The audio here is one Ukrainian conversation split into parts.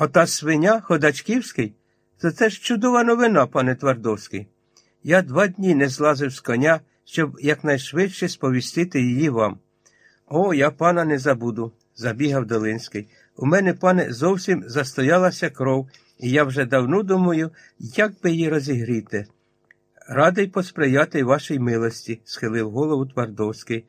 Ота свиня Ходачківський? То це ж чудова новина, пане Твардовський. Я два дні не злазив з коня, щоб якнайшвидше сповістити її вам. О, я пана не забуду, забігав Долинський. У мене, пане, зовсім застоялася кров, і я вже давно думаю, як би її розігріти. Радий посприяти вашій милості, схилив голову Твардовський.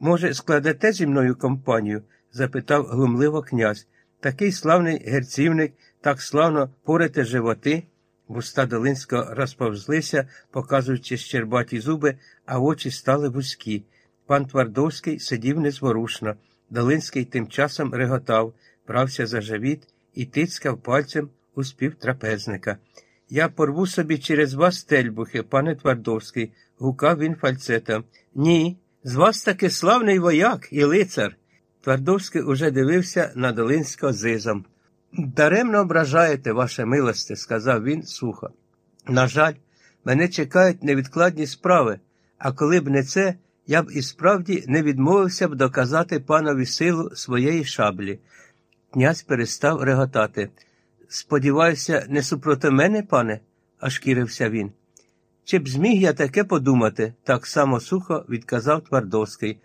Може, складете зі мною компанію? запитав глумливо князь. Такий славний герцівник, так славно порите животи. Вуста Долинського розповзлися, показуючи щербаті зуби, а очі стали вузькі. Пан Твардовський сидів незворушно. Долинський тим часом реготав, брався за живіт і тицькав пальцем у співтрапезника. Я порву собі через вас тельбухи, пане Твардовський, гукав він фальцетом. Ні, з вас таки славний вояк і лицар. Твардовський уже дивився на Долинського зизом. Даремно ображаєте, ваше милосте, сказав він сухо. На жаль, мене чекають невідкладні справи, а коли б не це, я б і справді не відмовився б доказати панові силу своєї шаблі. Князь перестав реготати. Сподіваюся, не супроти мене, пане, ашкірився він. Чи б зміг я таке подумати? так само сухо відказав Твардовський.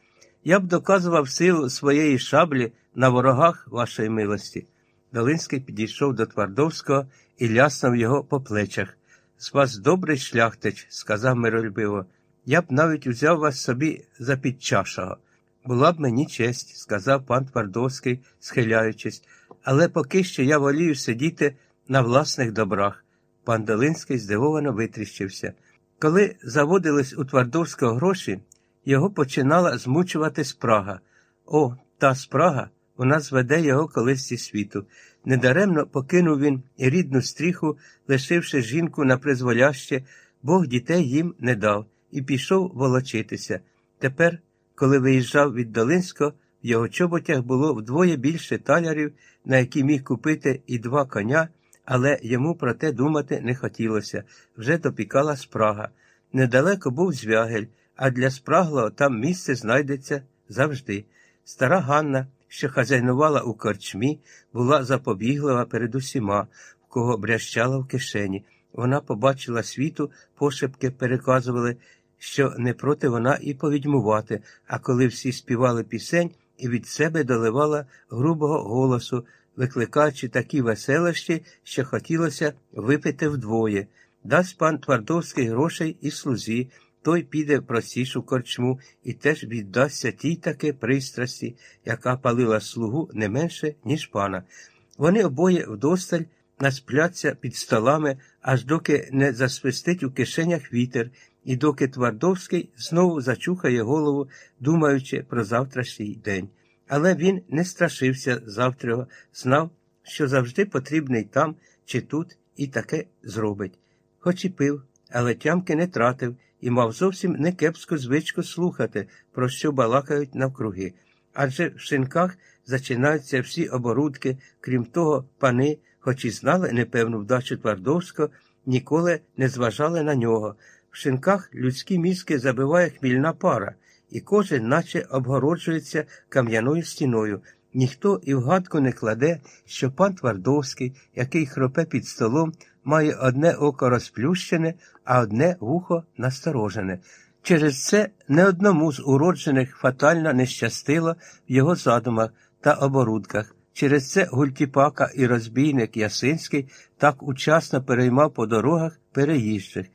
Я б доказував силу своєї шаблі на ворогах вашої милості. Долинський підійшов до Твардовського і ляснув його по плечах. З вас добрий шляхтич, сказав миролюбиво. Я б навіть узяв вас собі за підчашого. Була б мені честь, сказав пан Твардовський, схиляючись, але поки що я волію сидіти на власних добрах. Пан Долинський здивовано витріщився. Коли заводились у Твардовського гроші, його починала змучувати спрага. О, та спрага вона зведе його колись зі світу. Недаремно покинув він рідну стріху, лишивши жінку на призволяще, Бог дітей їм не дав, і пішов волочитися. Тепер, коли виїжджав від Долинського, в його чоботях було вдвоє більше талярів, на які міг купити і два коня, але йому про те думати не хотілося вже допікала спрага. Недалеко був звягель, а для спраглого там місце знайдеться завжди. Стара Ганна, що хазяйнувала у корчмі, була запобіглива перед усіма, в кого брящала в кишені. Вона побачила світу, пошепки переказували, що не проти вона і повідьмувати, а коли всі співали пісень і від себе доливала грубого голосу, викликаючи такі веселощі, що хотілося випити вдвоє. Дасть пан Твардовський грошей і слузі, той піде в простішу корчму і теж віддасться тій таки пристрасті, яка палила слугу не менше, ніж пана. Вони обоє вдосталь наспляться під столами, аж доки не засвистить у кишенях вітер, і доки Твардовський знову зачухає голову, думаючи про завтрашній день. Але він не страшився завтра, знав, що завжди потрібний там чи тут, і таке зробить. Хоч і пив, але тямки не тратив і мав зовсім не кепську звичку слухати, про що балакають навкруги. Адже в шинках зачинаються всі оборудки, крім того, пани, хоч і знали непевну вдачу Твардовського, ніколи не зважали на нього. В шинках людські мізки забиває хмільна пара, і кожен наче обгороджується кам'яною стіною. Ніхто і в гадку не кладе, що пан Твардовський, який хропе під столом, має одне око розплющене, а одне вухо насторожене. Через це не одному з уроджених фатально не щастило в його задумах та оборудках. Через це гультіпака і розбійник Ясинський так учасно переймав по дорогах переїжджих.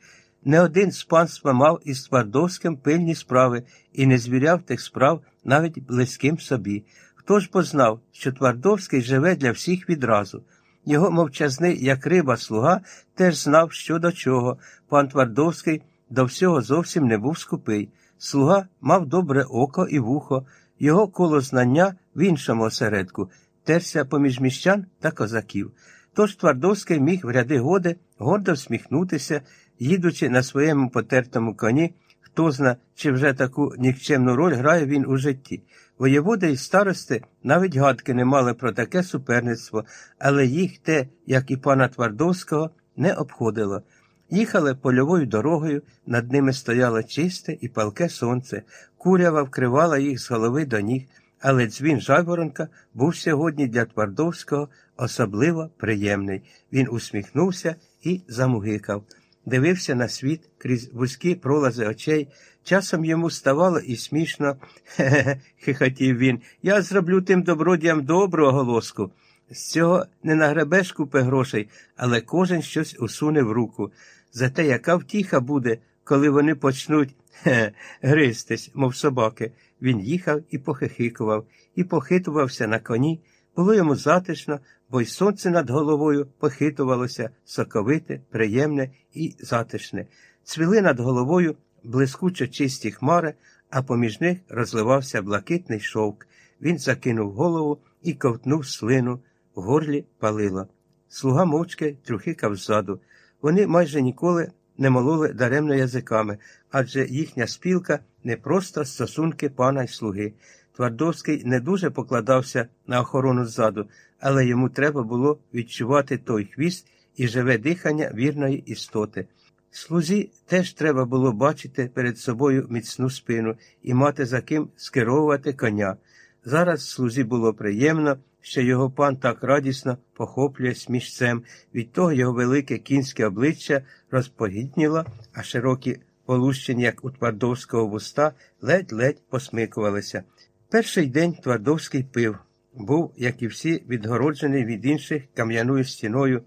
Не один з панства мав із Твардовським пильні справи і не звіряв тих справ навіть близьким собі. Хто ж познав, що Твардовський живе для всіх відразу? Його мовчазний, як риба слуга, теж знав, що до чого. Пан Твардовський до всього зовсім не був скупий. Слуга мав добре око і вухо, його коло знання в іншому осередку, терся поміж міщан та козаків. Тож Твардовський міг в ряди годи гордо всміхнутися, їдучи на своєму потертому коні, хто зна, чи вже таку нікчемну роль грає він у житті. Воєводи і старости навіть гадки не мали про таке суперництво, але їх те, як і пана Твардовського, не обходило. Їхали польовою дорогою, над ними стояло чисте і палке сонце, курява вкривала їх з голови до ніг, але дзвін жайворонка був сьогодні для Твардовського особливо приємний. Він усміхнувся і замугикав. Дивився на світ крізь вузькі пролази очей. Часом йому ставало і смішно. Хе-хе, хихотів він. Я зроблю тим добродіям добру оголоску. З цього не нагребеш купи грошей, але кожен щось усуне в руку. Зате яка втіха буде, коли вони почнуть хе, гристись, мов собаки. Він їхав і похихикував, і похитувався на коні. Було йому затишно, бо й сонце над головою похитувалося соковите, приємне і затишне. Цвіли над головою блискучо чисті хмари, а поміж них розливався блакитний шовк. Він закинув голову і ковтнув слину, в горлі палило. Слуга мовчки трюхикав ззаду. Вони майже ніколи не мололи даремно язиками, адже їхня спілка не просто стосунки пана й слуги. Твардовський не дуже покладався на охорону ззаду, але йому треба було відчувати той хвіст і живе дихання вірної істоти. Слузі теж треба було бачити перед собою міцну спину і мати за ким скеровувати коня. Зараз слузі було приємно, що його пан так радісно похоплює смішцем, від того його велике кінське обличчя розпогідніло, а широкі полущені, як у Твардовського вуста, ледь-ледь посмикувалися. Перший день Твардовський пив, був, як і всі, відгороджений від інших кам'яною стіною,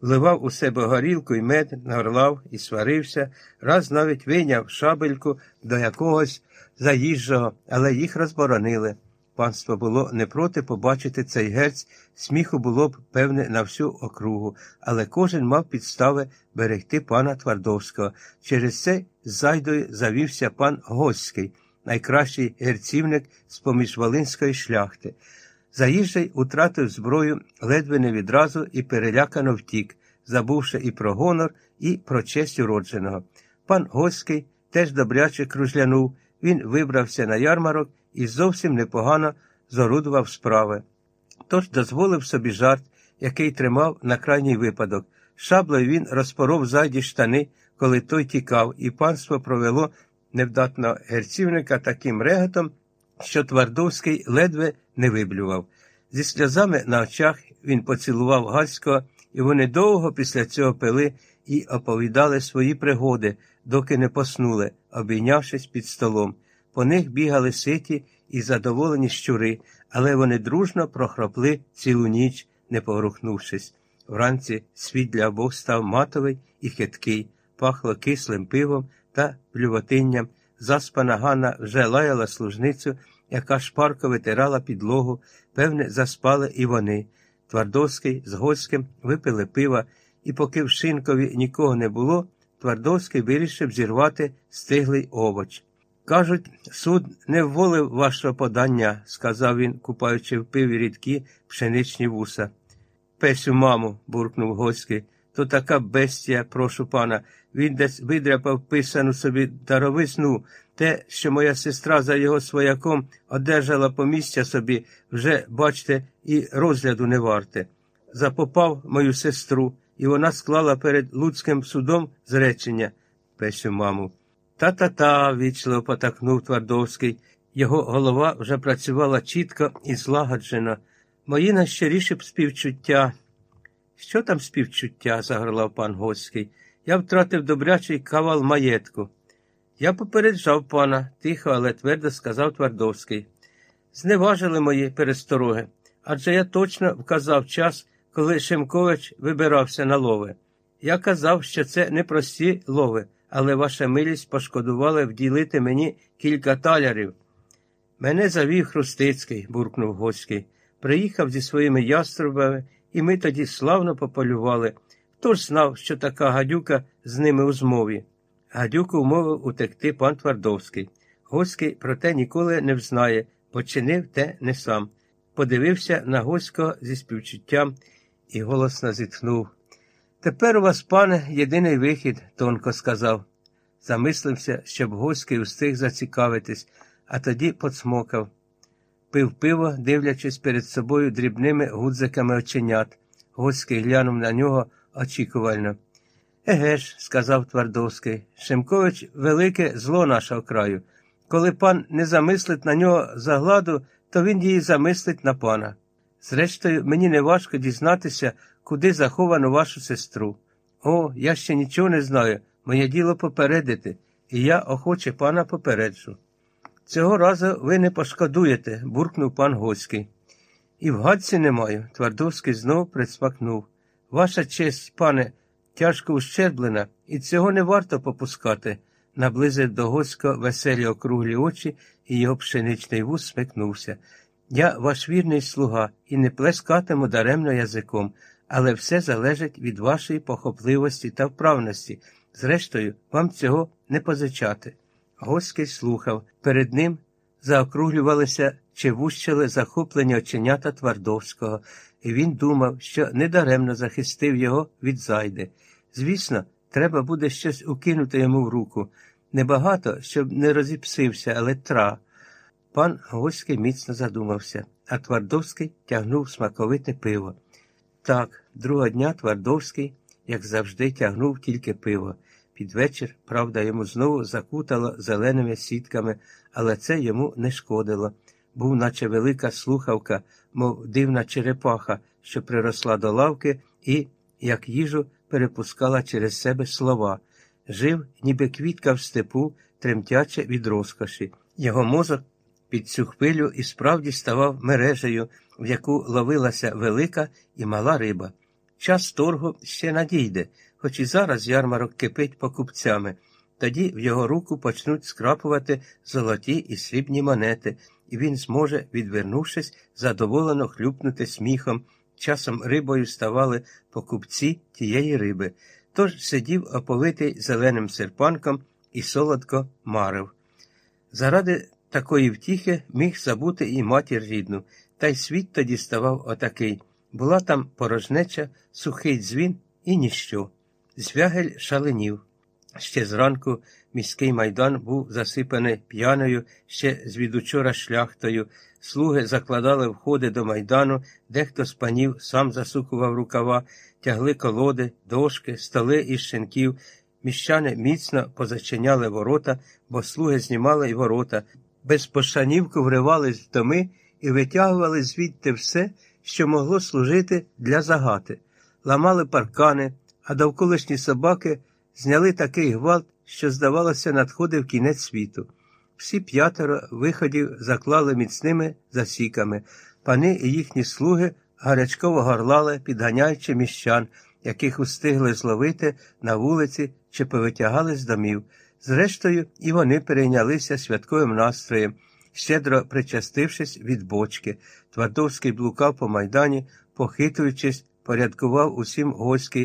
вливав у себе горілку і мед, горлав і сварився, раз навіть вийняв шабельку до якогось заїжджого, але їх розборонили. Панство було не проти побачити цей герць, сміху було б, певне, на всю округу, але кожен мав підстави берегти пана Твардовського. Через це зайдою завівся пан Госький, найкращий герцівник з поміж Волинської шляхти. Заїжджий утратив зброю ледве не відразу і перелякано втік, забувши і про гонор, і про честь уродженого. Пан Госький теж добряче кружлянув, він вибрався на ярмарок і зовсім непогано зорудував справи. Тож дозволив собі жарт, який тримав на крайній випадок. Шаблею він розпоров зайді штани, коли той тікав, і панство провело невдатного герцівника таким реготом, що Твардовський ледве не виблював. Зі сльозами на очах він поцілував Гальського, і вони довго після цього пили і оповідали свої пригоди, доки не поснули, обійнявшись під столом. По них бігали ситі і задоволені щури, але вони дружно прохропли цілу ніч, не погрухнувшись. Вранці світ для обох став матовий і хиткий, пахло кислим пивом та плювотинням. Заспана Ганна вже лаяла служницю, яка шпарко витирала підлогу, певне, заспали і вони. Твардовський з Гоцьким випили пива, і поки в шинкові нікого не було, Твардовський вирішив зірвати стиглий овоч. Кажуть, суд не вволив вашого подання, сказав він, купаючи в пиві рідкі пшеничні вуса. Песю, маму, буркнув Гоцький, то така бестія, прошу пана. Він десь видряпав писану собі даровисну, те, що моя сестра за його свояком одержала помістя собі, вже, бачте, і розгляду не варте. Запопав мою сестру, і вона склала перед Луцьким судом зречення, Песю, маму. Та-та-та, вічливо потакнув Твардовський. Його голова вже працювала чітко і злагоджено. Мої найщиріші співчуття. Що там співчуття? загорлав пан Гоцький. Я втратив добрячий кавал маєтку. Я попереджав пана, тихо, але твердо сказав Твардовський. Зневажили мої перестороги, адже я точно вказав час, коли Шемкович вибирався на лови. Я казав, що це не прості лови, але ваша милість пошкодувала вділити мені кілька талярів. Мене завів Хрустицький, буркнув Гоцький. Приїхав зі своїми яструбами, і ми тоді славно пополювали. Хто ж знав, що така гадюка з ними у змові? Гадюку умовив утекти пан Твардовський. Госький про те ніколи не взнає, бо чинив те не сам. Подивився на Госького зі співчуттям і голосно зітхнув. Тепер у вас, пане, єдиний вихід, тонко сказав. Замислився, щоб Госький устиг зацікавитись, а тоді подсмокав. Пив пиво, дивлячись перед собою дрібними гудзиками оченят. Госький глянув на нього очікувально. Еге ж, сказав Твардовський, Шемкович велике зло нашого краю. Коли пан не замислить на нього загладу, то він її замислить на пана. Зрештою, мені не важко дізнатися, куди заховано вашу сестру. О, я ще нічого не знаю, моє діло попередити, і я охоче пана попереджу. Цього разу ви не пошкодуєте, буркнув пан Госький. І в гадці не маю, Твардовський знов присмакнув. Ваша честь, пане, тяжко ущерблена, і цього не варто попускати, наблизив до Госька веселі округлі очі, і його пшеничний вуз смикнувся. Я ваш вірний слуга і не плескатиму даремно язиком, але все залежить від вашої похопливості та вправності. Зрештою, вам цього не позичати. Госький слухав. Перед ним заокруглювалися чи вущили захоплені оченята Твардовського, і він думав, що недаремно захистив його від зайди. Звісно, треба буде щось укинути йому в руку. Небагато, щоб не розіпсився, але тра. Пан Госький міцно задумався, а Твардовський тягнув смаковите пиво. Так, другого дня Твардовський, як завжди, тягнув тільки пиво. Під вечір, правда, йому знову закутало зеленими сітками, але це йому не шкодило. Був, наче велика слухавка, мов дивна черепаха, що приросла до лавки і, як їжу, перепускала через себе слова. Жив, ніби квітка в степу, тремтяче від розкоші. Його мозок під цю хвилю і справді ставав мережею, в яку ловилася велика і мала риба. Час торгу ще надійде, хоч і зараз ярмарок кипить покупцями. Тоді в його руку почнуть скрапувати золоті і срібні монети, і він зможе, відвернувшись, задоволено хлюпнути сміхом. Часом рибою ставали покупці тієї риби. Тож сидів оповитий зеленим серпанком і солодко марив. Заради такої втіхи міг забути і матір рідну, та й світ тоді ставав отакий. Була там порожнеча, сухий дзвін і ніщо. Звягель шаленів. Ще зранку міський майдан був засипаний п'яною ще звідучора шляхтою. Слуги закладали входи до майдану, дехто з панів сам засукував рукава, тягли колоди, дошки, столи із шинків. Міщани міцно позачиняли ворота, бо слуги знімали й ворота, без пошанівку вривались в доми і витягували звідти все, що могло служити для загати, ламали паркани, а довколишні собаки зняли такий гвалт, що, здавалося, надходив кінець світу. Всі п'ятеро виходів заклали міцними засіками. Пани і їхні слуги гарячково горлали, підганяючи міщан, яких устигли зловити на вулиці чи повитягали з домів. Зрештою, і вони перейнялися святковим настроєм, щедро причастившись від бочки. Твардовський блукав по майдані, похитуючись, порядкував усім гостей,